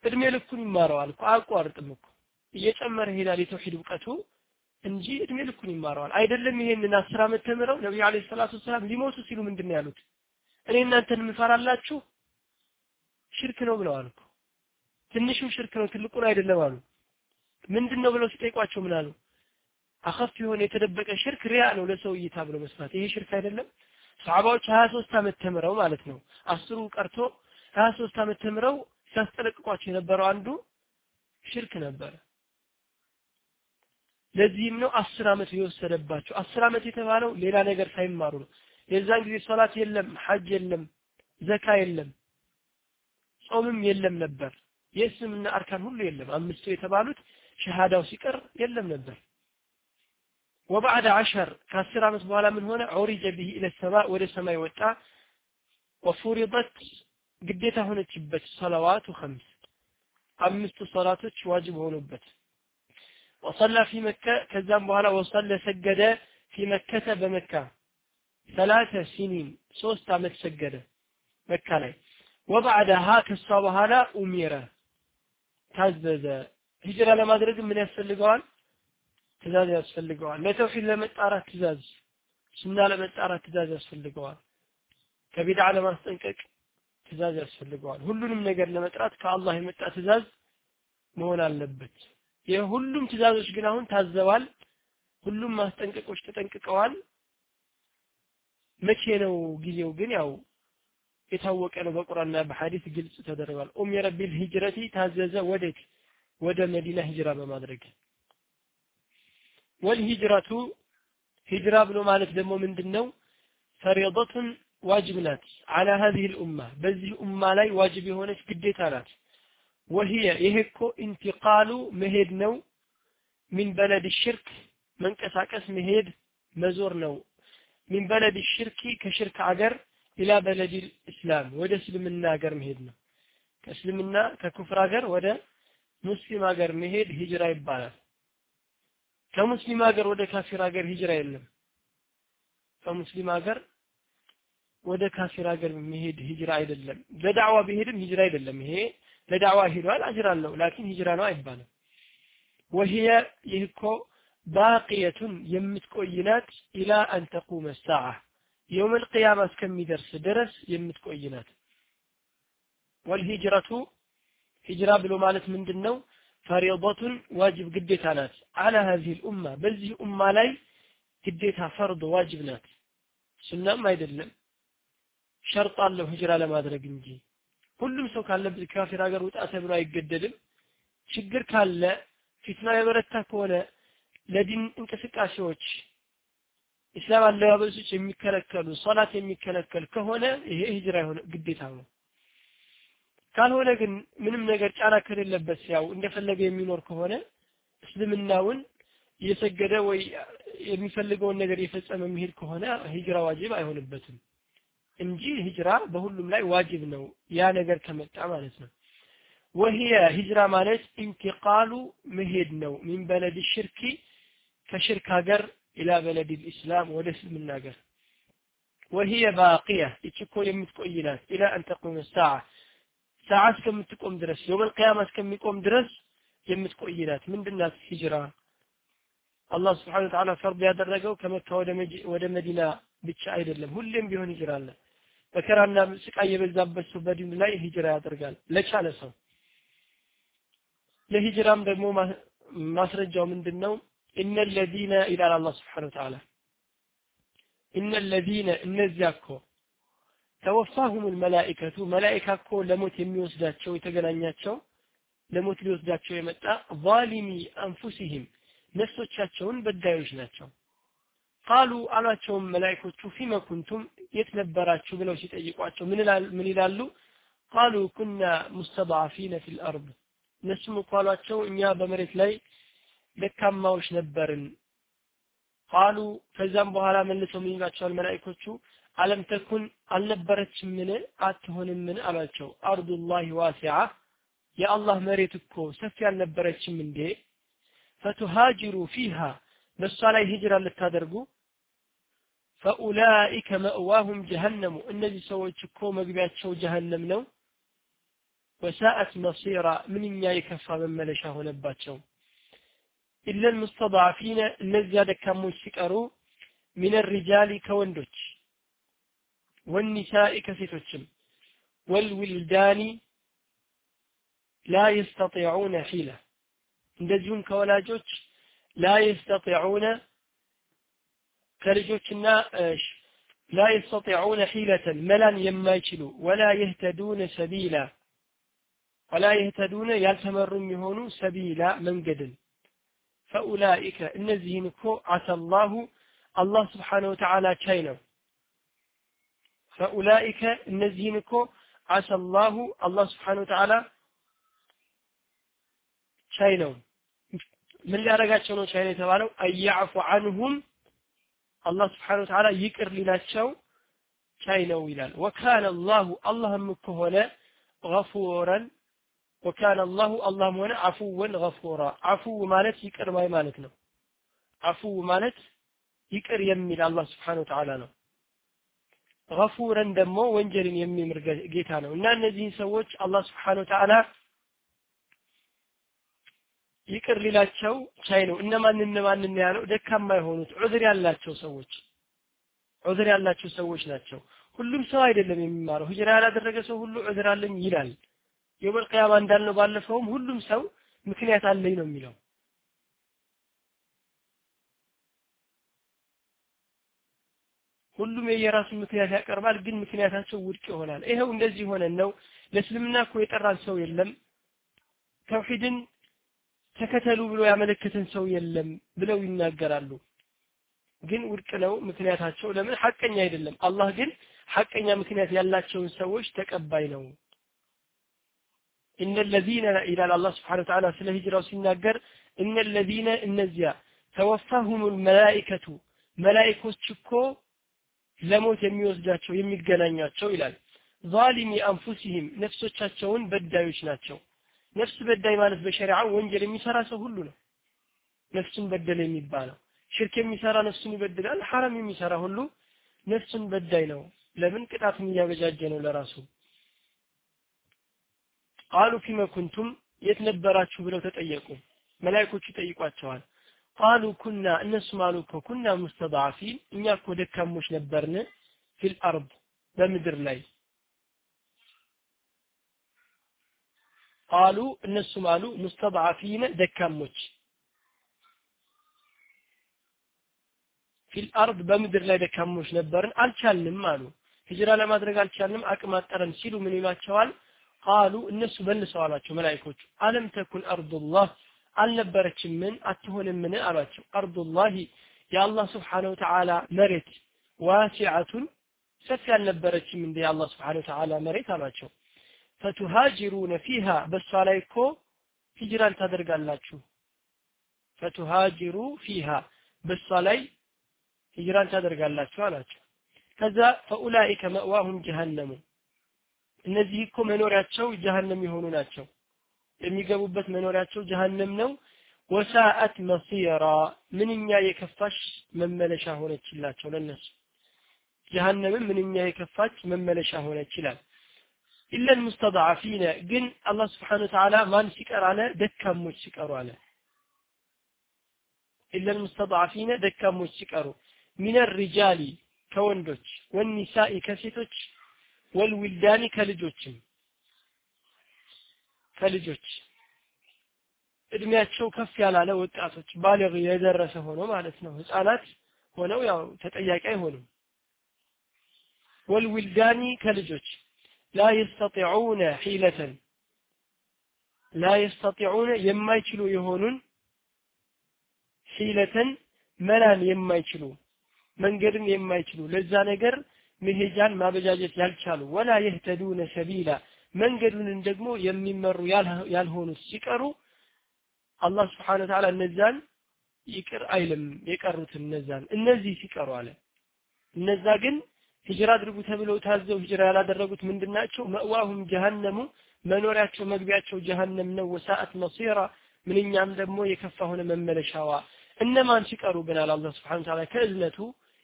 እድሜ ልኩን ይማረዋል እኮ አያቋርጥም እኮ። እየጨመረ ይሄዳል የተውሂድ እውቀቱ እንጂ እድሜ ልኩን ይማረዋል። አይደለም ይሄንን አስር ዓመት ተምረው ነቢዩ አለይሂ ሰላቱ ወሰላም ሊሞቱ ሲሉ ምንድን ነው ያሉት? እኔ እናንተን የምፈራላችሁ ሽርክ ነው ብለዋል እኮ። ትንሹም ሽርክ ነው ትልቁን አይደለም አሉ። ምንድን ነው ብለው ሲጠይቋቸው ምን አሉ? አኸፍ የሆነ የተደበቀ ሽርክ ሪያ ነው ለሰው እይታ ብሎ መስራት ይሄ ሽርክ አይደለም። ሰሃባዎች 23 ዓመት ተምረው ማለት ነው። አስሩ ቀርቶ 23 ዓመት ተምረው ሲያስጠነቅቋቸው የነበረው አንዱ ሽርክ ነበረ ለዚህም ነው አስር ዓመት የወሰደባቸው። አስር ዓመት የተባለው ሌላ ነገር ሳይማሩ ነው። የዛን ጊዜ ሶላት የለም ሐጅ የለም ዘካ የለም ጾምም የለም ነበር። የእስልምና አርካን ሁሉ የለም። አምስቱ የተባሉት ሸሃዳው ሲቀር የለም ነበር። ወባዕደ አሸር ከአስር ዓመት በኋላ ምን ሆነ? ዑሪጀ ቢሂ ኢለ ወደ ሰማይ ወጣ። ወፉሪበት ግዴታ ሆነችበት ሰለዋቱ ኸምስ አምስቱ ሰላቶች ዋጅብ ሆኑበት። ወሰላ ፊ መከ ከዛም በኋላ ወሰለ ሰገደ ፊ መከተ በመካ። ሰላተ ሲኒን ሶስት ዓመት ሰገደ መካ ላይ። ወባዕዳሃ ከሷ በኋላ ኡሚረ ታዘዘ። ሂጅራ ለማድረግ ምን ያስፈልገዋል? ትእዛዝ ያስፈልገዋል። ለተውሂድ ለመጣራት ትእዛዝ ሱና ለመጣራት ትእዛዝ ያስፈልገዋል። ከቢድዓ ለማስጠንቀቅ ትእዛዝ ያስፈልገዋል። ሁሉንም ነገር ለመጥራት ከአላህ የመጣ ትእዛዝ መሆን አለበት። የሁሉም ትእዛዞች ግን አሁን ታዘዋል። ሁሉም ማስጠንቀቆች ተጠንቅቀዋል። መቼ ነው ጊዜው? ግን ያው የታወቀ ነው። በቁርአንና በሐዲስ ግልጽ ተደርጓል። ኡሚረ ቢል ሂጅረቲ ታዘዘ ወዴት? ወደ መዲና ሂጅራ በማድረግ ወልሂጅረቱ ሂጅራ ብሎ ማለት ደግሞ ምንድን ነው ፈሪደቱን ዋጅብ ናት። አላ ሀዚህ ልኡማ በዚህ ኡማ ላይ ዋጅብ የሆነች ግዴታ ናት። ወህየ ይሄ እኮ ኢንቲቃሉ መሄድ ነው። ሚን በለድ ሽርክ መንቀሳቀስ መሄድ መዞር ነው። ሚን በለድ ሽርኪ ከሽርክ አገር ኢላ በለድ እስላም ወደ እስልምና ሀገር መሄድ ነው። ከእስልምና ከኩፍር ሀገር ወደ ሙስሊም ሀገር መሄድ ሂጅራ ይባላል። ከሙስሊም ሀገር ወደ ካፊር ሀገር ሂጅራ የለም። ከሙስሊም ሀገር ወደ ካፊር ሀገር መሄድ ሂጅራ አይደለም። ለዳዕዋ ቢሄድም ሂጅራ አይደለም። ይሄ ለዳዕዋ ሄዷል አጅር አለው። ላኪን ሂጅራ ነው አይባልም። ወህየ ይህ እኮ ባቅየቱን የምትቆይ ናት ኢላ አን ተቁመ ሰዓ የውም ልቅያማ እስከሚደርስ ድረስ የምትቆይ ናት። ወልሂጅረቱ ሂጅራ ብሎ ማለት ምንድን ነው ፈሪضቱን ዋጅብ ግዴታ ናት። አላ ሀዚህ ልኡማ በዚህ ኡማ ላይ ግዴታ ፈርድ ዋጅብ ናት። ሱናም አይደለም ሸርጥ አለው ሂጅራ ለማድረግ እንጂ። ሁሉም ሰው ካለበት ካፊር ሀገር ውጣ ተብሎ አይገደድም። ችግር ካለ ፊትና የበረታ ከሆነ ለዲን እንቅስቃሴዎች ኢስላም አለባበሶች የሚከለከሉ ሶላት የሚከለከል ከሆነ ይሄ ሂጅራ የሆነ ግዴታ ነው። ካልሆነ ግን ምንም ነገር ጫና ከሌለበት ያው እንደፈለገ የሚኖር ከሆነ እስልምናውን እየሰገደ ወይ የሚፈልገውን ነገር እየፈጸመ የሚሄድ ከሆነ ሂጅራ ዋጅብ አይሆንበትም እንጂ ሂጅራ በሁሉም ላይ ዋጅብ ነው። ያ ነገር ከመጣ ማለት ነው። ወህየ ሂጅራ ማለት ኢንቲቃሉ መሄድ ነው። ሚን በለድ ሽርኪ ከሽርክ ሀገር ኢላ በለድ ልእስላም ወደ እስልምና ሀገር። ወህየ ባቂያ ይች እኮ የምትቆይ ናት። ኢላ አን ሰዓ ሰዓ እስከምትቆም ድረስ የውመል ቅያማ እስከሚቆም ድረስ የምትቆይ ናት። ምንድናት ሂጅራ? አላህ ስብሓን ተዓላ ፈርድ ያደረገው ከመካ ወደ መዲና ብቻ አይደለም። ሁሌም ቢሆን አለ መከራና ስቃይ የበዛበት ሰው በዲኑ ላይ ሂጅራ ያደርጋል። ለቻለ ሰው። ለሂጅራም ደግሞ ማስረጃው ምንድን ነው ኢነ ለዚነ ይላል አላህ ስብሓን ተዓላ ኢነ ለዚነ እነዚያ እኮ ተወፋሁም ልመላኢከቱ መላኢካ እኮ ለሞት የሚወስዳቸው የተገናኛቸው ለሞት ሊወስዳቸው የመጣ ዛሊሚ አንፉሲህም ነፍሶቻቸውን በዳዮች ናቸው ቃሉ አሏቸውም መላይኮቹ ፊመ ኩንቱም የት ነበራችሁ ብለው ሲጠይቋቸው ምን ይላሉ? ቃሉ ኩና ሙስተضዓፊነ ፊ ልአርድ እነሱም እኮ አሏቸው እኛ በመሬት ላይ ደካማዎች ነበርን። ቃሉ ከዛም በኋላ መልሰው ምን ይላቸዋል መላይኮቹ አለም ተኩን አልነበረችምን? አትሆንምን? አሏቸው። አርዱላህ ዋሲዓ የአላህ መሬት እኮ ሰፊ አልነበረችም እንዴ? ፈቱሃጅሩ ፊሃ። በእሷ ላይ ሂጅራ ልታደርጉ فأولئك مأواهم جهنم እነዚህ ሰዎች እኮ መግቢያቸው ጀሀነም ነው وساءت مصيرا ምንኛ የከፋ መመለሻ ሆነባቸው إلا المستضعفين እነዚያ ደካሞች ሲቀሩ من الرجال ከወንዶች والنساء ከሴቶችም والولدان لا يستطيعون حيلة እንደዚሁም ከወላጆች ላ የስተጢዑነ ከልጆችና ላ የስተጢዑነ ሒለተን መላን የማይችሉ ወላ የህተዱነ ሰቢላ ወላ የህተዱነ ያልተመሩ የሚሆኑ ሰቢላ መንገድን ፈኡላኢከ እነዚህን እኮ አሰላሁ አላህ ስብሓነ ወተዓላ ቻይ ነው ፈኡላኢከ እነዚህን እኮ አሰላሁ አላህ ስብሓነ ወተዓላ ቻይ ነው ምን ሊያደርጋቸው ነው ቻይ ነው የተባለው أن يعفو عنهم አላህ سبحانه وتعالى ይቅር ሊላቸው ቻይ ነው ይላል وكان الله አላህም ከሆነ غفورا وكان الله አላህም ሆነ عفوا غفورا عفو ማለት ይቅር ባይ ማለት ነው عفو ማለት ይቅር የሚል አላህ سبحانه وتعالى ነው غفورا ደግሞ ወንጀልን የሚምር ጌታ ነው እና እነዚህን ሰዎች አላህ ስብሓን ወተዓላ ይቅር ሊላቸው ቻይ ነው። እነማን እነማን ያለው? ደካማ የሆኑት ዑዝር ያላቸው ሰዎች ዑዝር ያላቸው ሰዎች ናቸው። ሁሉም ሰው አይደለም የሚማረው። ሂጅራ ያላደረገ ሰው ሁሉ ዑዝር አለኝ ይላል። የውመል ቂያማ እንዳልነው ባለፈውም ሁሉም ሰው ምክንያት አለኝ ነው የሚለው። ሁሉም የየራሱን ምክንያት ያቀርባል ግን ምክንያታቸው ውድቅ ይሆናል። ይኸው እንደዚህ ሆነን ነው። ለእስልምና እኮ የጠራን ሰው የለም። ተውሂድን ተከተሉ ብሎ ያመለከተን ሰው የለም ብለው ይናገራሉ። ግን ውድቅ ነው ምክንያታቸው። ለምን? ሐቀኛ አይደለም። አላህ ግን ሐቀኛ ምክንያት ያላቸውን ሰዎች ተቀባይ ነው። እነ ለዚነ ይላል አላህ ስብሓን ወተዓላ ስለ ሂጅራው ሲናገር እነ ለዚነ እነዚያ ተወፋሁም መላኢከቱ መላኢኮች እኮ ለሞት የሚወስዳቸው የሚገናኛቸው ይላል። ዛሊሚ አንፉሲህም ነፍሶቻቸውን በዳዮች ናቸው ነፍስ በዳይ ማለት በሸሪዓ ወንጀል የሚሰራ ሰው ሁሉ ነው። ነፍሱን በደለ የሚባለው ሽርክ የሚሰራ ነፍሱን ይበድላል ሐራም የሚሰራ ሁሉ ነፍሱን በዳይ ነው። ለምን? ቅጣትን እያበጃጀ ነው ለራሱ። ቃሉ ፊመ ኩንቱም የት ነበራችሁ ብለው ተጠየቁ። መላይኮቹ ጠይቋቸዋል። قالوا كنا እነሱም አሉ እኮ كنا مستضعفين እኛ እኮ ደካሞች ነበርን في الأرض በምድር ላይ قالوا እነሱም አሉ مستضعفين ደካሞች في الأرض በምድር ላይ ደካሞች ነበርን አልቻልንም አሉ ሂጅራ ለማድረግ አልቻልንም አቅም አጠረን ሲሉ ምን ይሏቸዋል ቃሉ እነሱ መልሰው አሏቸው መላይኮቹ አለም ተኩን አርዱላህ አልነበረችም ምን አትሆንምን አሏቸው አርዱላሂ የአላህ ስብሓነ ወተዓላ መሬት ዋሲዓቱን ሰፊ አልነበረችም እንደ የአላህ ስብሓነ ወተዓላ መሬት አሏቸው ፈቱሃጅሩነ ፊሃ በእሷ ላይ እኮ ሂጅራን ታደርጋላችሁ። ፈቱሃጅሩ ፊሃ በእሷ ላይ ሂጅራን ታደርጋላችሁ አላቸው። ከዛ ፈኡላኢከ መእዋሁም ጀሃነሙ እነዚህ እኮ መኖሪያቸው ጀሃነም የሆኑ ናቸው። የሚገቡበት መኖሪያቸው ጀሃነም ነው። ወሳአት መሲራ ምንኛ የከፋች መመለሻ ሆነችላቸው ለነሱ ጀሃነምም ምንኛ የከፋች መመለሻ ሆነች ይላል ኢለን ሙስተضዓፊነ ግን አላህ ስብሓን ወተዓላ ማን ሲቀር አለ ደካሞች ሲቀሩ አለ ኢለን ሙስተضዓፊነ ደካሞች ሲቀሩ ሚነ ሪጃሊ ከወንዶች ወኒሳኢ ከሴቶች ወልዊልዳኒ ከልጆችም ከልጆች እድሜያቸው ከፍ ያላለ ወጣቶች ባለግ የደረሰ ሆኖ ማለት ነው ህፃናት ሆነው ያው ተጠያቂ አይሆኑም ወልዊልዳኒ ከልጆች ላ የስተጢዑነ ሒለተን ላ የስተጢዑነ የማይችሉ የሆኑን ሒለተን መላን የማይችሉ መንገድን የማይችሉ ለዛ ነገር መሄጃን ማበጃጀት ያልቻሉ ወላ የህተዱነ ሰቢላ መንገዱንን ደግሞ የሚመሩ ያልሆኑት ሲቀሩ አላህ ስብሓን ወተዓላ እነዛን ይቅር አይልም የቀሩትን እነዛን እነዚህ ሲቀሩ አለ እነዛ ግን ሂጅራ አድርጉ ተብለው ታዘው ሂጅራ ያላደረጉት ምንድናቸው መእዋሁም ጀሃነሙ መኖሪያቸው መግቢያቸው ጀሃነም ነው። ወሳአት መሲራ ምንኛም ደግሞ የከፋ ሆነ መመለሻዋ። እነማን ሲቀሩ ብናል አላህ ስብሓን ወተዓላ? ከእዝነቱ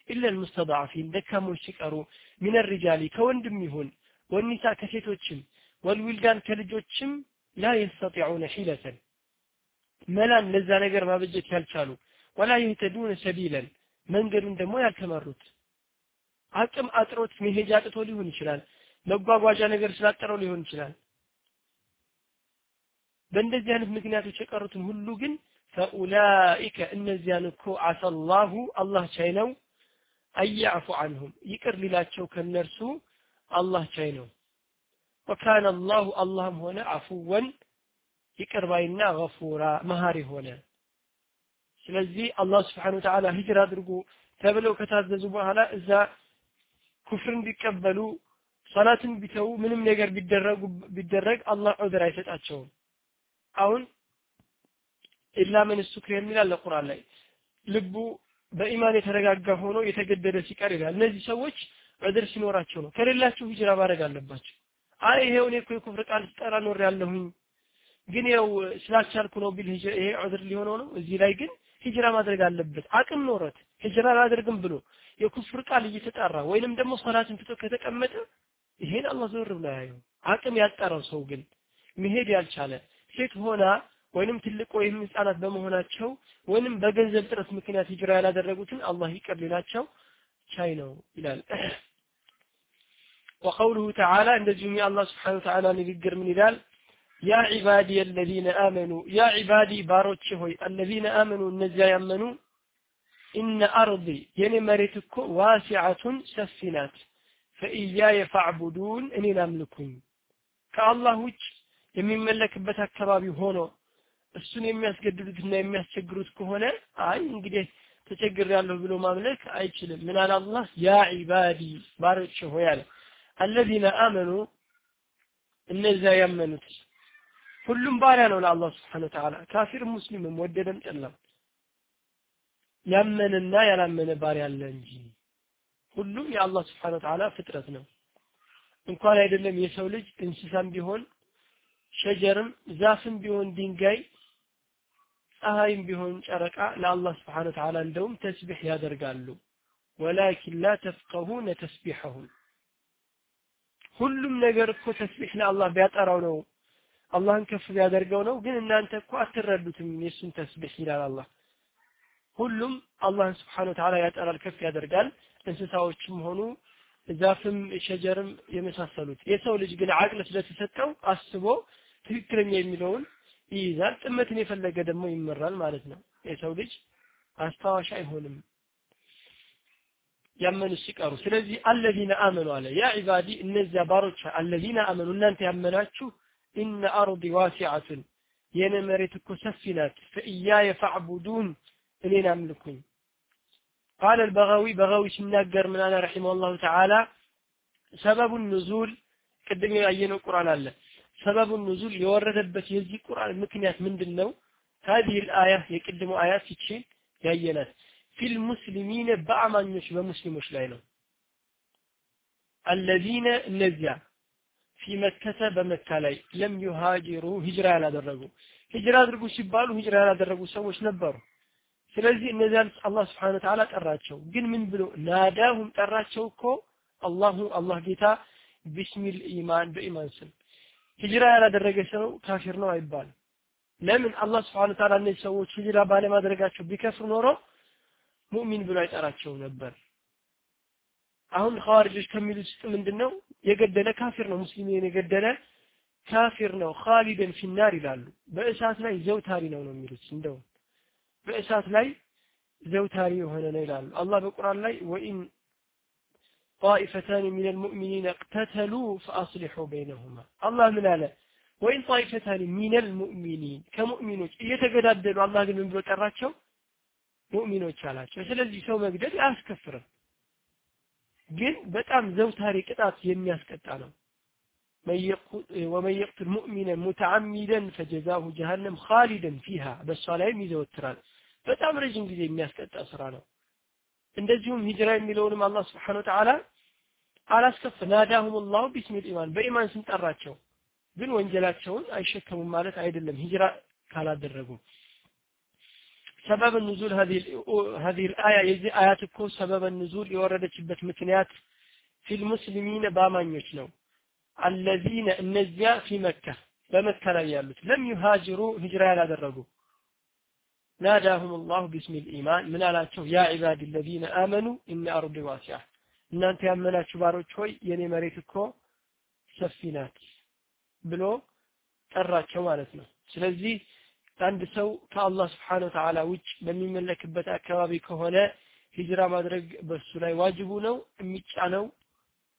ኢለ ልሙስተضዓፊን ደካሞች ሲቀሩ ሚን ሪጃሊ ከወንድም ይሁን ወኒሳ ከሴቶችም ወልዊልዳን ከልጆችም ላ የስተጢዑነ ሒለተን። መላን ለዛ ነገር ማበጀት ያልቻሉ ወላ የህተዱነ ሰቢለን መንገዱን ደግሞ ያልተመሩት አቅም አጥሮት መሄጃ አጥቶ ሊሆን ይችላል። መጓጓዣ ነገር ስላጠረው ሊሆን ይችላል። በእንደዚህ አይነት ምክንያቶች የቀሩትን ሁሉ ግን ፈኡላኢከ እነዚያን እኮ አሰላሁ አላህ ቻይ ነው አያዕፉ አንሁም። ይቅር ሊላቸው ከነርሱ አላህ ቻይ ነው ወካነ አላሁ አላህም ሆነ አፉወን ይቅር ባይና ገፉራ መሀሪ ሆነ። ስለዚህ አላህ سبحانه وتعالى ሂጅር አድርጉ ተብለው ከታዘዙ በኋላ እዛ ኩፍርን ቢቀበሉ ሰላትን ቢተው ምንም ነገር ቢደረጉ ቢደረግ አላህ عذر አይሰጣቸውም አሁን إلا من أكره የሚላል ለቁርአን ላይ ልቡ በኢማን የተረጋጋ ሆኖ የተገደደ ሲቀር ይላል። እነዚህ ሰዎች عذر ሲኖራቸው ነው። ከሌላቸው ሂጅራ ማድረግ አለባቸው። አይ ይሄው እኔ እኮ የኩፍር ቃል ስጠራ ኖር ያለሁኝ ግን ያው ስላልቻልኩ ነው ቢል ይሄ ዑድር ሊሆነው ነው። እዚህ ላይ ግን ሂጅራ ማድረግ አለበት። አቅም ኖረት ሂጅራ አላደርግም ብሎ የኩፍር ቃል እየተጣራ ወይንም ደግሞ ሶላትን ትቶ ከተቀመጠ ይሄን አላህ ዞር ብሎ ያየው። አቅም ያጠረው ሰው ግን መሄድ ያልቻለ ሴት ሆና ወይንም ትልቅ ወይም ህፃናት በመሆናቸው ወይንም በገንዘብ ጥረት ምክንያት ሂጅራ ያላደረጉትን አላህ ይቅር ሊላቸው ቻይ ነው ይላል። وقوله تعالى እንደዚሁም የአላህ سبحانه وتعالى ንግግር ምን ይላል? يا عبادي الذين آمنوا يا عبادي ባሮቼ ሆይ الذين آمنوا እነዚያ ያመኑ إن أرضي የኔ መሬት እኮ ዋሲዓቱን ሰፊ ናት። فإياي فاعبدون እኔን አምልኩኝ። ከአላህ ውጭ የሚመለክበት አካባቢ ሆኖ እሱን የሚያስገድዱትና የሚያስቸግሩት ከሆነ አይ እንግዲህ ተቸግር ያለሁ ብሎ ማምለክ አይችልም። ምን አለ አላህ? يا ዒባዲ ባሮቼ ሆይ አለ። አለዚነ አመኑ እነዚያ ያመኑት ሁሉም ባሪያ ነው ለአላህ ስብሓን ወተዓላ። ካፊር ሙስሊምም ወደደም ጠላም ያመነና ያላመነ ባሪያ አለ እንጂ። ሁሉም የአላህ ስብሓን ወተዓላ ፍጥረት ነው። እንኳን አይደለም የሰው ልጅ እንስሳም ቢሆን ሸጀርም ዛፍም ቢሆን ድንጋይ ፀሐይም ቢሆን ጨረቃ ለአላህ ስብሓን ወተዓላ እንደውም ተስቢሕ ያደርጋሉ። ወላኪን ላ ተፍቀሁነ ተስቢሐሁም። ሁሉም ነገር እኮ ተስቢሕ ለአላህ ቢያጠራው ነው አላህን ከፍ ቢያደርገው ነው። ግን እናንተ እኮ አትረዱትም የእሱን ተስቢሕ ይላል አላህ ሁሉም አላህን ስብሓን ወተዓላ ያጠራል ከፍ ያደርጋል። እንስሳዎችም ሆኑ ዛፍም ሸጀርም የመሳሰሉት የሰው ልጅ ግን አቅል ስለተሰጠው አስቦ ትክክለኛ የሚለውን ይይዛል። ጥመትን የፈለገ ደግሞ ይመራል ማለት ነው። የሰው ልጅ አስታዋሽ አይሆንም። ያመኑ ሲቀሩ ስለዚህ አለዚነ አመኑ አለ። ያ ዒባዲ እነዚያ ባሮች አለዚነ አመኑ እናንተ ያመናችሁ ኢነ አርዲ ዋሲዓቱን የኔ መሬት እኮ ሰፊ ናት። ፈኢያየ ፈዕቡዱን እኔን አምልኩኝ። ቃለ البغوي በغوي ሲናገር ምን አለ? رحمه الله تعالى ሰበቡ ኑዙል ቅድም ያየነው ቁርአን አለ። ሰበቡ ኑዙል የወረደበት የዚህ ቁርአን ምክንያት ምንድን هذه الآية የቅድሙ አያ ሲቺ ያየናት። ፊል ሙስሊሚን በአማኞች በሙስሊሞች ላይ ነው። አለዚነ እነዚያ ፊ መከተ በመካ ላይ ለም ዩሃጅሩ ሂጅራ ያላደረጉ። ሂጅራ አድርጉ ሲባሉ ሂጅራ ያላደረጉ ሰዎች ነበሩ። ስለዚህ እነዚያን አላህ ስብሓን ወተዓላ ጠራቸው። ግን ምን ብሎ ናዳሁም ጠራቸው እኮ አላሁ አላህ ጌታ ቢስሚል ኢማን በኢማን ስም። ሂጅራ ያላደረገ ሰው ካፊር ነው አይባልም። ለምን አላህ سبحانه وتعالى እነዚህ ሰዎች ሂጅራ ባለማድረጋቸው ቢከፍር ኖሮ مؤمن ብሎ አይጠራቸው ነበር። አሁን ኸዋሪጆች ከሚሉት ውስጥ ምንድን የገደለ ካፊር ነው። ሙስሊምን የገደለ ካፊር ነው። خالدا في النار ይላሉ። በእሳት ላይ ዘውታሪ ነው ነው የሚሉት እንደው በእሳት ላይ ዘውታሪ የሆነ ነው ይላሉ አላህ በቁርአን ላይ ወኢን طائفتان من المؤمنين اقتتلوا فأصلحوا بينهما الله من አለ ወይን طائفتان من المؤمنين ከሙእሚኖች እየተገዳደሉ አላህ ግን ምን ብሎ ጠራቸው ሙእሚኖች አላቸው ስለዚህ ሰው መግደል አያስከፍርም ግን በጣም ዘውታሪ ቅጣት የሚያስቀጣ ነው ወመን የቅትል ሙእሚነን ሙተዓሚደን ፈጀዛሁ ጀሃነም ካሊደን ፊሃ በእሷ ላይም ይዘወትራል በጣም ረጅም ጊዜ የሚያስቀጣ ስራ ነው። እንደዚሁም ሂጅራ የሚለውንም አላህ سبحانه وتعالى አላስከፍ ناداهم الله باسم الإيمان በኢማን ስም ጠራቸው። ግን ወንጀላቸውን አይሸከሙም ማለት አይደለም ሂጅራ ካላደረጉ سبب نزول هذه الآية የዚህ አያት እኮ سبب نزول የወረደችበት ምክንያት في المسلمين በአማኞች ነው። الذين እነዚያ في مكة በመካ ላይ ያሉት لم يهاجروا ሂጅራ ያላደረጉ ናዳሁም ላሁ ቢስሚል ኢማን። ምን አላቸው? ያ ዒባድ ለዚነ አመኑ ኢነ አርዲ ዋሲዓ። እናንተ ያመናችሁ ባሮች ሆይ የኔ መሬት እኮ ሰፊ ናት ብሎ ጠራቸው ማለት ነው። ስለዚህ አንድ ሰው ከአላህ ስብሓን ወተዓላ ውጭ በሚመለክበት አካባቢ ከሆነ ሂጅራ ማድረግ በሱ ላይ ዋጅቡ ነው። የሚጫነው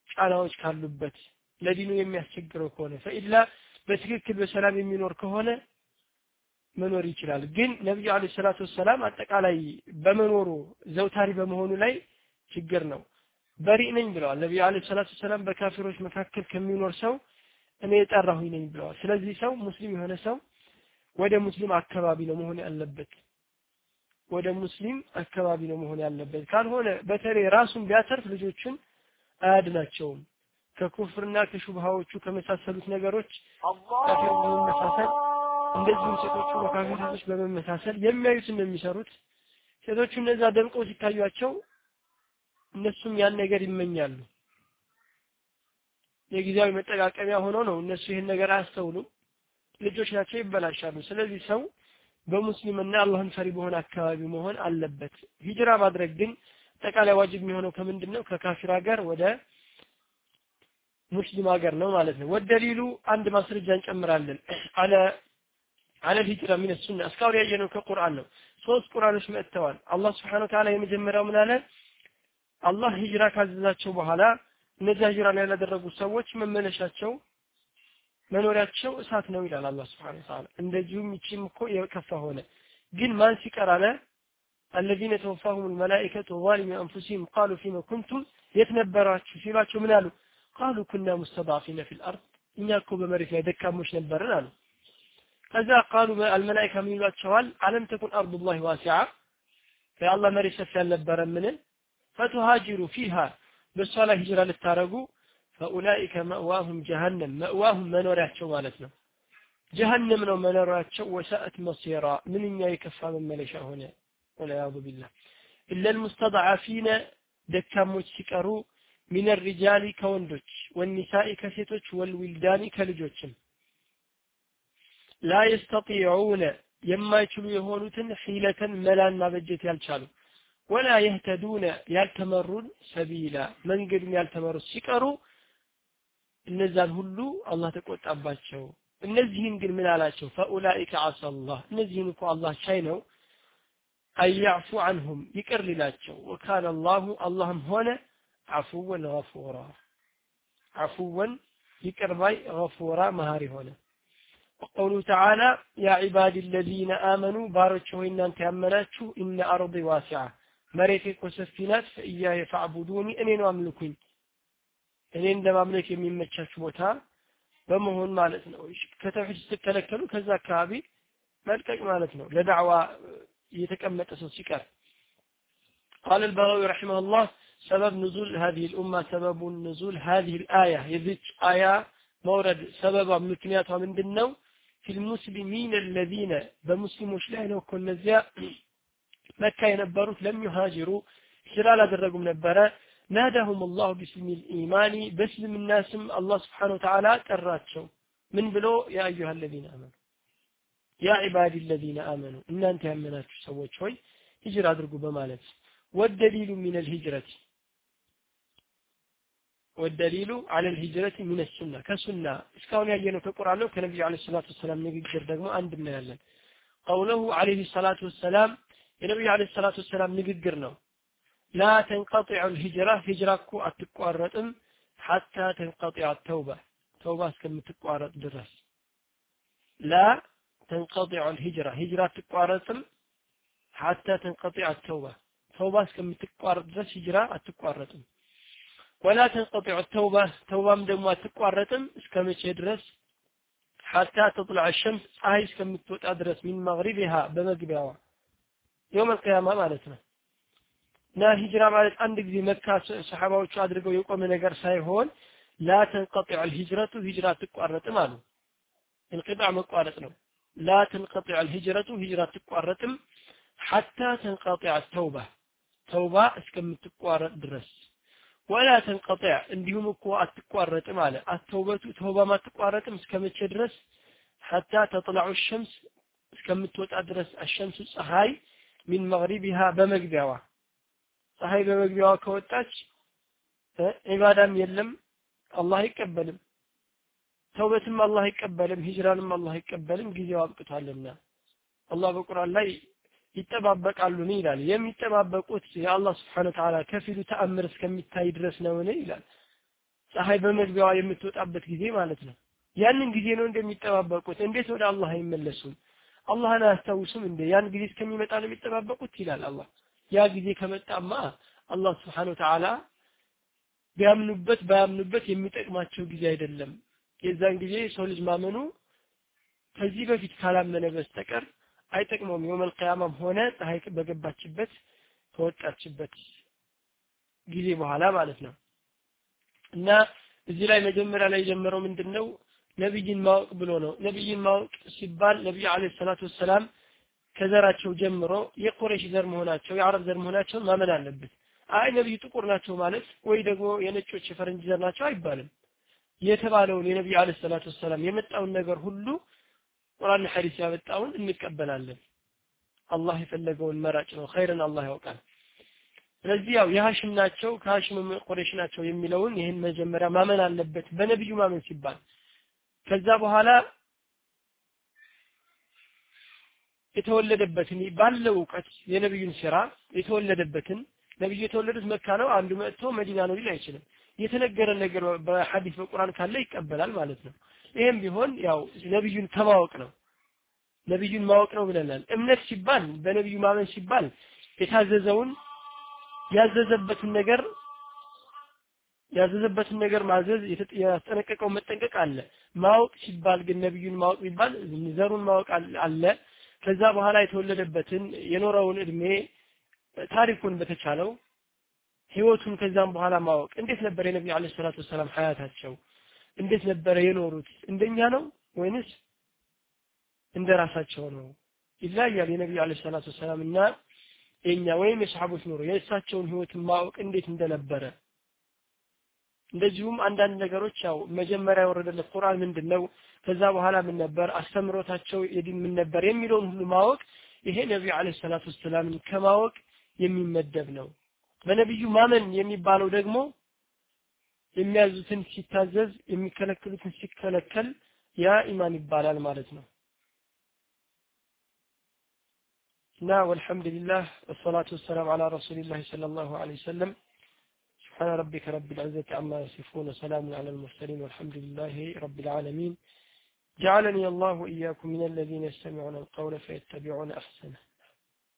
ጫናዎች ካሉበት ለዲኑ የሚያስቸግረው ከሆነ ፈኢላ በትክክል በሰላም የሚኖር ከሆነ መኖር ይችላል ግን ነቢዩ አለ ሰላቱ ወሰላም አጠቃላይ በመኖሩ ዘውታሪ በመሆኑ ላይ ችግር ነው በሪ ነኝ ብለዋል ነቢዩ አለ ሰላቱ ወሰላም በካፊሮች መካከል ከሚኖር ሰው እኔ የጠራሁኝ ነኝ ብለዋል ስለዚህ ሰው ሙስሊም የሆነ ሰው ወደ ሙስሊም አካባቢ ነው መሆን ያለበት። ወደ ሙስሊም አካባቢ ነው መሆን ያለበት። ካልሆነ በተለይ ራሱን ቢያተርፍ ልጆቹን አያድናቸውም። ከኩፍርና ከሹብሃዎቹ ከመሳሰሉት ነገሮች ካፊር እንደዚሁም ሴቶቹ በካፊር ሴቶች በመመሳሰል የሚያዩትን ነው የሚሰሩት። ሴቶቹ እነዛ ደምቀው ሲታዩቸው እነሱም ያን ነገር ይመኛሉ። የጊዜያዊ መጠቃቀሚያ ሆኖ ነው እነሱ ይህን ነገር አያስተውሉም። ልጆች ናቸው፣ ይበላሻሉ። ስለዚህ ሰው በሙስሊምና አላህን ፈሪ በሆነ አካባቢ መሆን አለበት። ሂጅራ ማድረግ ግን አጠቃላይ ዋጅብ የሚሆነው ከምንድን ነው? ከካፊር ሀገር ወደ ሙስሊም ሀገር ነው ማለት ነው። ወደሊሉ አንድ ማስረጃ እንጨምራለን። አለ አለ ሂጅራ ሚን ሱና እስካሁን ያየነው ከቁርአን ነው። ሶስት ቁርአኖች መጥተዋል። አላህ ስብሐነሁ ወተዓላ የመጀመሪያው ምን አለ? አላህ ሂጅራ ካዘዛቸው በኋላ እነዚያ ሂጅራን ያላደረጉት ሰዎች መመለሻቸው መኖሪያቸው እሳት ነው ይላል አላህ ስብሐነሁ ወተዓላ። እንደዚሁም ይቺም እኮ የከፋ ሆነ። ግን ማን ሲቀር አለ الذين توفاهم الملائكة ظالم أنفسهم قالوا فيما كنتم የት ነበራችሁ ሲሏቸው ምን አሉ? قالوا كنا مستضعفين في الأرض እኛ እኮ በመሬት ላይ ደካሞች ነበርን አሉ። ከዛ ቃሉ አልመላኢካ ምን ይሏቸዋል? አለም ተኩን አርዱላሂ ዋሲዓ የአላህ መሬት ሰፊ አልነበረምን? ፈቱሃጅሩ ፊሃ በእሷ ላይ ሂጅራ ልታረጉ ፈኡላኢከ መእዋሁም ጀሃነም መእዋሁም መኖሪያቸው ማለት ነው። ጀሃነም ነው መኖሪያቸው። ወሰአት መሲራ ምንኛ የከፋ መመለሻ ሆነ። ወለያዙ ቢላህ ኢለ ልሙስተضዓፊነ ደካሞች ሲቀሩ ሚን ሪጃሊ ከወንዶች ወኒሳኢ ከሴቶች ወልዊልዳኒ ከልጆችም ላ የስተጢዑነ የማይችሉ የሆኑትን ሒለተን መላና በጀት ያልቻሉ ወላ የህተዱነ ያልተመሩን ሰቢላ መንገዱን ያልተመሩት ሲቀሩ እነዛን ሁሉ አላህ ተቆጣባቸው። እነዚህን ግን ምን አላቸው? ፈኡላኢከ አሰላህ እነዚህን እኮ አላህ ቻይ ነው አያዕፉ አንሁም ይቅር ሊላቸው። ወካነ አላሁ አላህም ሆነ አፉወን ገፉራ አፉወን ይቅር ባይ ገፉራ መሀሪ ሆነ። وقوله تعالى يا عبادي الذين آمنوا ባሮች ሆይ እናንተ ያመናችሁ ኢነ አርዲ ዋሲዓ መሬቴ እኮ ሰፊ ናት ፈኢያየ ፈዕቡዱኒ እኔን አምልኩኝ እኔን ለማምለክ የሚመቻችሁ ቦታ በመሆን ማለት ነው። ከተውሂድ ስትከለከሉ ከዛ አካባቢ መልቀቅ ማለት ነው። ለዳዕዋ የተቀመጠ ሰው ሲቀር قال البغوي رحمه الله سبب نزول هذه الأمة سبب نزول هذه الآية يذيك آية مورد سبب مكنياتها من دنو في المسلمين الذين بمسلموش لهنو كل زيا مكة ينبروت لم يهاجروا خلال درقم نبرا نادهم الله باسم الإيمان باسم الناس الله سبحانه وتعالى تراتشو من بلو؟ يا أيها الذين آمنوا. يا عبادي الذين آمنوا. إن أنت همنا تسوى شوي هجر أدرقوا بمالت والدليل من الهجرة. ወደሊሉ አለ ልሂጅረቲ ሚን ሱና ከሱና እስካሁን ያየነው ከቁርአን ነው ከነቢዩ አለ ሰላቱ ወሰላም ንግግር ደግሞ አንድ እናያለን። ቀውለሁ አለይሂ ሰላቱ ወሰላም የነቢዩ አለ ሰላቱ ወሰላም ንግግር ነው። ላ ተንቀጢዑ ልሂጅራ ሂጅራ እኮ አትቋረጥም ሐታ ተንቀጢዐ ተውባ ተውባ እስከምትቋረጥ ድረስ። ላ ተንቀጢዑ ልሂጅራ ሂጅራ አትቋረጥም ሐታ ተንቀጢዐ ተውባ ተውባ እስከምትቋረጥ ድረስ ሂጅራ አትቋረጥም ወላ ተንቀጢዑ ተውባ ተውባም ደግሞ አትቋረጥም እስከ መቼ ድረስ ሐታ ተጥለዐ ሸምስ ፀሐይ እስከምትወጣ ድረስ ሚን መግሪቢሃ በመግቢያዋ የውም አልቅያማ ማለት ነው እና ሂጅራ ማለት አንድ ጊዜ መካ ሰሓባዎቹ አድርገው የቆመ ነገር ሳይሆን ላ ተንቀጢዑ ልሂጅረቱ ሂጅራ አትቋረጥም አሉ እንቅጣዕ መቋረጥ ነው ላ ተንቀጢዑ ልሂጅረቱ ሂጅራ አትቋረጥም ሐታ ተንቀጢዐ ተውባ ተውባ እስከምትቋረጥ ድረስ ወላ ተንቀጢዕ እንዲሁም እኮ አትቋረጥም አለ። አተውበቱ ተውባም አትቋረጥም እስከ መቼ ድረስ? ሐታ ተጥላዑ ሸምስ እስከምትወጣ ድረስ አሸምሱ። ፀሐይ ሚን መግሪቢሃ በመግቢያዋ። ፀሐይ በመግቢያዋ ከወጣች ዒባዳም የለም አላህ አይቀበልም። ተውበትም አላህ አይቀበልም ሂጅራንም አላህ አይቀበልም። ጊዜው አብቅቷልና። አላህ በቁርአን ላይ ይጠባበቃሉን ይላል። የሚጠባበቁት የአላህ ስብሓን ወተዓላ ከፊሉ ተአምር እስከሚታይ ድረስ ነውን ይላል። ፀሐይ በመግቢያዋ የምትወጣበት ጊዜ ማለት ነው። ያንን ጊዜ ነው እንደሚጠባበቁት። እንዴት ወደ አላህ አይመለሱም? አላህን አያስታውሱም እንዴ? ያን ጊዜ እስከሚመጣ ነው የሚጠባበቁት ይላል አላህ። ያ ጊዜ ከመጣማ አላህ ስብሓን ወተዓላ ቢያምኑበት ባያምኑበት የሚጠቅማቸው ጊዜ አይደለም። የዛን ጊዜ ሰው ልጅ ማመኑ ከዚህ በፊት ካላመነ በስተቀር አይጠቅመውም። የውመል ቂያማም ሆነ ፀሐይ በገባችበት ከወጣችበት ጊዜ በኋላ ማለት ነው። እና እዚህ ላይ መጀመሪያ ላይ የጀመረው ምንድን ነው? ነቢይን ማወቅ ብሎ ነው። ነቢይን ማወቅ ሲባል ነቢዩ አለይሂ ሰላቱ ወሰላም ከዘራቸው ጀምሮ የቁረይሽ ዘር መሆናቸው የአረብ ዘር መሆናቸውን ማመን አለበት። አይ ነቢዩ ጥቁር ናቸው ማለት ወይ ደግሞ የነጮች የፈረንጅ ዘር ናቸው አይባልም። የተባለውን የነቢዩ አለይሂ ሰላቱ ወሰላም የመጣውን ነገር ሁሉ ቁርአን ሐዲስ ያመጣውን እንቀበላለን። አላህ የፈለገውን መራጭ ነው። ኸይርን አላህ ያውቃል። ስለዚህ ያው የሐሽም ናቸው ከሐሽም ቁረይሽ ናቸው የሚለውን ይህን መጀመሪያ ማመን አለበት በነቢዩ ማመን ሲባል ከዛ በኋላ የተወለደበትን ባለው እውቀት የነቢዩን ስራ የተወለደበትን ነቢዩ የተወለዱት መካ ነው። አንዱ መጥቶ መዲና ነው ሊል አይችልም። የተነገረ ነገር በሐዲስ በቁርአን ካለ ይቀበላል ማለት ነው። ይህም ቢሆን ያው ነቢዩን ከማወቅ ነው። ነቢዩን ማወቅ ነው ብለናል። እምነት ሲባል በነቢዩ ማመን ሲባል የታዘዘውን ያዘዘበትን ነገር ያዘዘበትን ነገር ማዘዝ ያስጠነቀቀው መጠንቀቅ አለ። ማወቅ ሲባል ግን ነቢዩን ማወቅ ቢባል ዘሩን ማወቅ አለ። ከዛ በኋላ የተወለደበትን የኖረውን እድሜ ታሪኩን በተቻለው ህይወቱን ከዛም በኋላ ማወቅ እንዴት ነበር የነቢዩ አለይሂ ሰላቱ ወሰላም ሀያታቸው እንዴት ነበረ የኖሩት? እንደኛ ነው ወይንስ እንደ ራሳቸው ነው? ይለያያል የነቢዩ አለይሂ ሰላቱ ወሰላም እና የኛ ወይም የሰሃቦች ኑሮ የእሳቸውን ህይወት ማወቅ እንዴት እንደነበረ። እንደዚሁም አንዳንድ ነገሮች ያው መጀመሪያ የወረደለት ቁርአን ምንድን ነው ከዛ በኋላ ምን ነበር? አስተምሮታቸው የዲን ምን ነበር? የሚለውን ሁሉ ማወቅ ይሄ ነቢዩ አለይሂ ሰላቱ ወሰላምን ከማወቅ የሚመደብ ነው። በነቢዩ ማመን የሚባለው ደግሞ የሚያዙትን ሲታዘዝ የሚከለክሉትን ሲከለከል ያ ኢማን ይባላል ማለት ነው እና ወልሐምዱሊላህ ወሰላቱ ወሰላም አላ ረሱሊላህ ሰለላሁ ዐለይሂ ወሰለም سبحان ربك رب العزة عما يصفون وسلام على المرسلين والحمد لله رب العالمين جعلني الله وإياكم من الذين يستمعون القول فيتبعون أحسنه